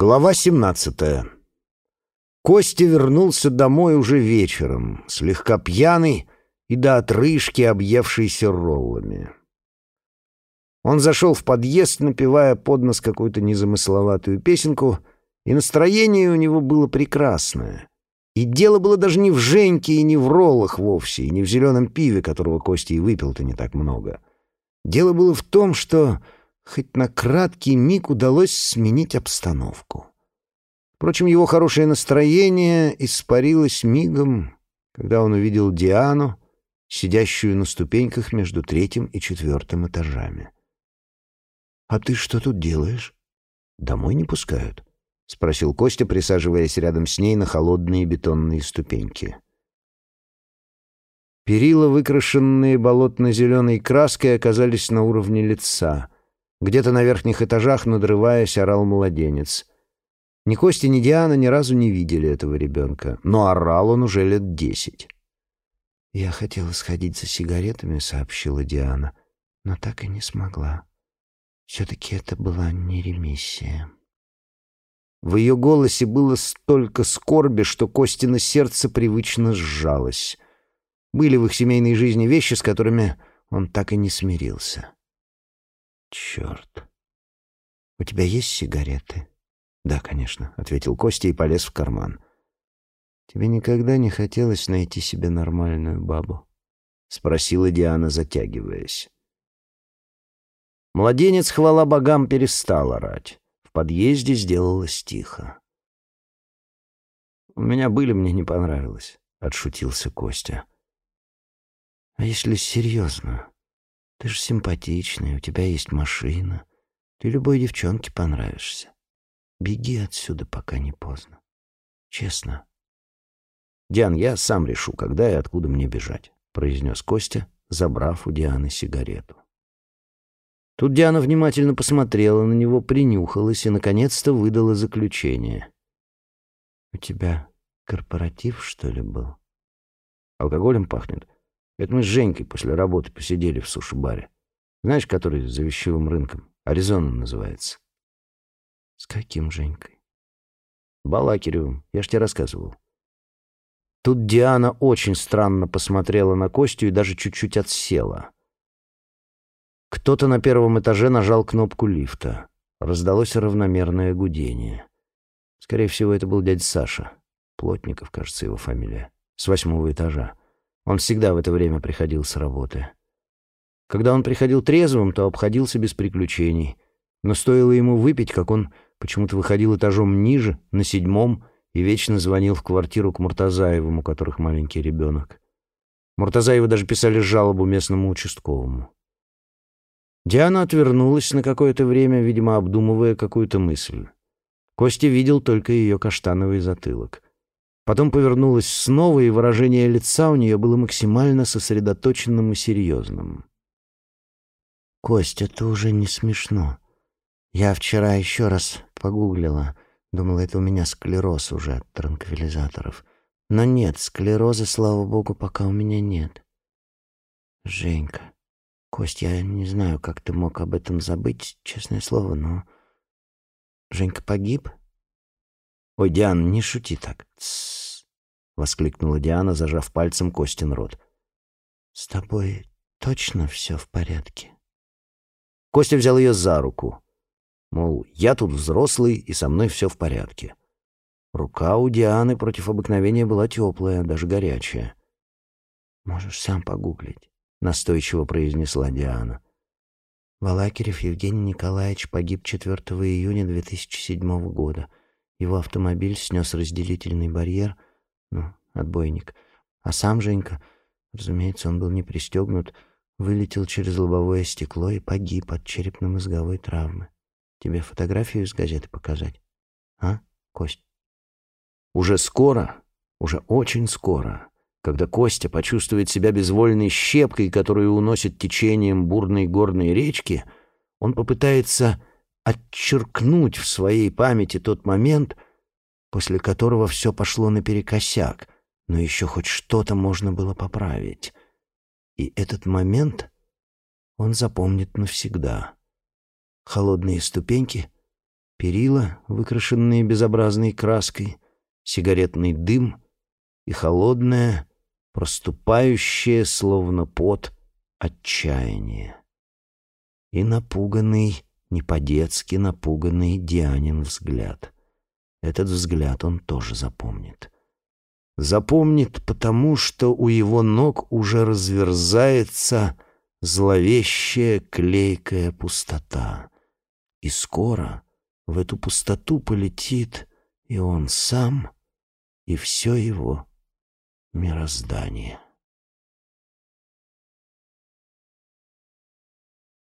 Глава 17. Костя вернулся домой уже вечером, слегка пьяный и до отрыжки объевшийся роллами. Он зашел в подъезд, напевая под нос какую-то незамысловатую песенку, и настроение у него было прекрасное. И дело было даже не в Женьке и не в роллах вовсе, и не в зеленом пиве, которого Костя и выпил-то не так много. Дело было в том, что хоть на краткий миг удалось сменить обстановку. Впрочем, его хорошее настроение испарилось мигом, когда он увидел Диану, сидящую на ступеньках между третьим и четвертым этажами. «А ты что тут делаешь?» «Домой не пускают», — спросил Костя, присаживаясь рядом с ней на холодные бетонные ступеньки. Перила, выкрашенные болотно-зеленой краской, оказались на уровне лица — где-то на верхних этажах, надрываясь, орал младенец. Ни Костя, ни Диана ни разу не видели этого ребенка, но орал он уже лет десять. «Я хотела сходить за сигаретами», — сообщила Диана, — «но так и не смогла. Все-таки это была не ремиссия». В ее голосе было столько скорби, что Костина сердце привычно сжалось. Были в их семейной жизни вещи, с которыми он так и не смирился. Черт. У тебя есть сигареты? Да, конечно, ответил Костя и полез в карман. Тебе никогда не хотелось найти себе нормальную бабу? спросила Диана, затягиваясь. Младенец, хвала богам, перестал орать. В подъезде сделалось тихо. «У меня были, мне не понравилось», — отшутился Костя. «А если серьезно, ты же симпатичный, у тебя есть машина. Ты любой девчонке понравишься. Беги отсюда, пока не поздно. Честно. Диан, я сам решу, когда и откуда мне бежать, произнес Костя, забрав у Дианы сигарету. Тут Диана внимательно посмотрела на него, принюхалась и, наконец-то, выдала заключение. «У тебя корпоратив, что ли, был?» «Алкоголем пахнет?» Это мы с Женькой после работы посидели в суши-баре. Знаешь, который за вещевым рынком? Аризона называется. С каким Женькой? Балакиревым. Я ж тебе рассказывал. Тут Диана очень странно посмотрела на Костю и даже чуть-чуть отсела. Кто-то на первом этаже нажал кнопку лифта. Раздалось равномерное гудение. Скорее всего, это был дядя Саша. Плотников, кажется, его фамилия. С восьмого этажа. Он всегда в это время приходил с работы. Когда он приходил трезвым, то обходился без приключений. Но стоило ему выпить, как он почему-то выходил этажом ниже, на седьмом, и вечно звонил в квартиру к Муртазаевым, у которых маленький ребенок. Муртазаевы даже писали жалобу местному участковому. Диана отвернулась на какое-то время, видимо, обдумывая какую-то мысль. Костя видел только ее каштановый затылок. Потом повернулась снова, и выражение лица у нее было максимально сосредоточенным и серьезным. «Кость, это уже не смешно. Я вчера еще раз погуглила. Думала, это у меня склероз уже от транквилизаторов. Но нет, склероза, слава богу, пока у меня нет. Женька, Кость, я не знаю, как ты мог об этом забыть, честное слово, но... Женька погиб?» «Ой, Диан, не шути так!» «Тссс!» — воскликнула Диана, зажав пальцем Костин рот. «С тобой точно все в порядке?» Костя взял ее за руку. Мол, я тут взрослый, и со мной все в порядке. Рука у Дианы против обыкновения была теплая, даже горячая. «Можешь сам погуглить», — настойчиво произнесла Диана. Валакирев Евгений Николаевич погиб 4 июня 2007 года — его автомобиль снес разделительный барьер, ну, отбойник. А сам Женька, разумеется, он был не пристегнут, вылетел через лобовое стекло и погиб от черепно-мозговой травмы. Тебе фотографию из газеты показать? А, Кость? Уже скоро, уже очень скоро, когда Костя почувствует себя безвольной щепкой, которую уносит течением бурной горной речки, он попытается отчеркнуть в своей памяти тот момент, после которого все пошло наперекосяк, но еще хоть что-то можно было поправить. И этот момент он запомнит навсегда. Холодные ступеньки, перила, выкрашенные безобразной краской, сигаретный дым и холодное, проступающее, словно пот, отчаяние. И напуганный, не по-детски напуганный Дианин взгляд. Этот взгляд он тоже запомнит. Запомнит потому, что у его ног уже разверзается зловещая клейкая пустота. И скоро в эту пустоту полетит и он сам, и все его мироздание.